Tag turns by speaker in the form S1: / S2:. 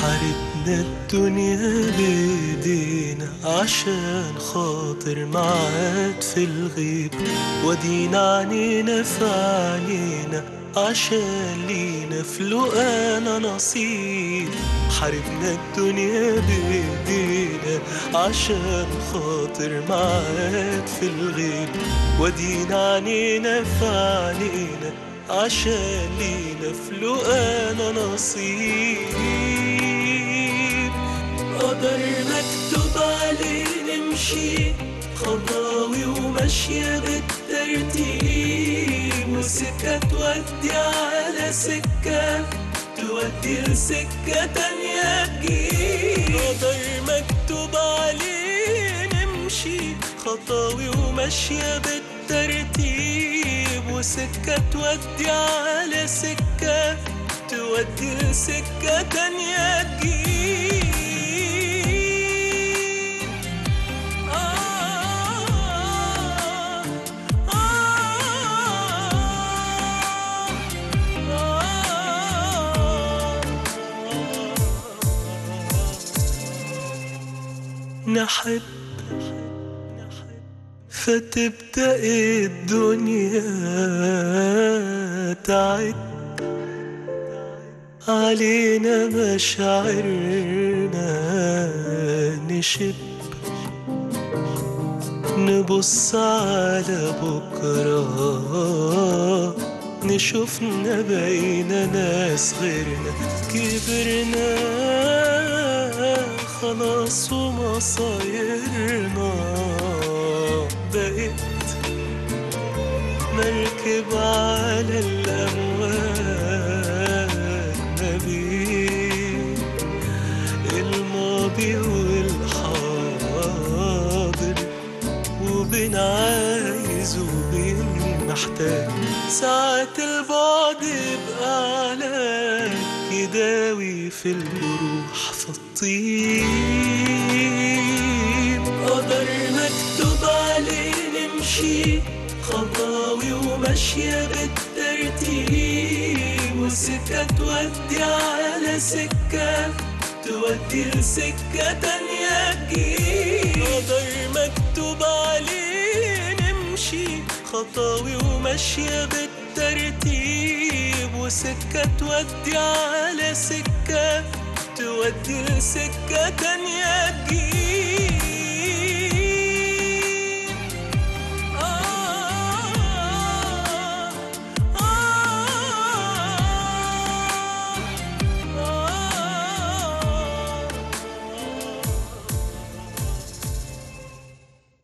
S1: حاربنا الدنيا بايدينا عشان خاطر معاد في الغيب. ودينا عنينا في عنينا عشان لينا في لقانا نصيب. حاربنا الدنيا بايدينا عشان خاطر معاد في الغيب. ودينا عنينا في عنينا عشان لينا في لقانا نصيب. قدر مكتوب عليه نمشي خطاوي وماشية بالترتيب. وسكة تودي على سكة تودي لسكة تانية تجيب. قدر مكتوب عليه نمشي خطاوي وماشية بالترتيب. وسكة تودي على سكة تودي لسكة تانية آه آه آه نحب فتبدأ الدنيا تعد علينا مشاعرنا نشب. نبص على بكرة. نشوفنا بقينا ناس غيرنا. كبرنا خلاص ومصايرنا مركب على الأمواج بين الماضي والحاضر وبين عايز وبين ساعات البعد يبقى علاج يداوي في الجروح في الطيب. قدر مكتوب عليه نمشي خطاوي وماشية بالترتيب وسكة تودي على سكة تودي لسكة تانية تجيب قدر مكتوب عليه نمشي خطاوي وماشية بالترتيب وسكة تودي على سكة تودي لسكة تانية تجيب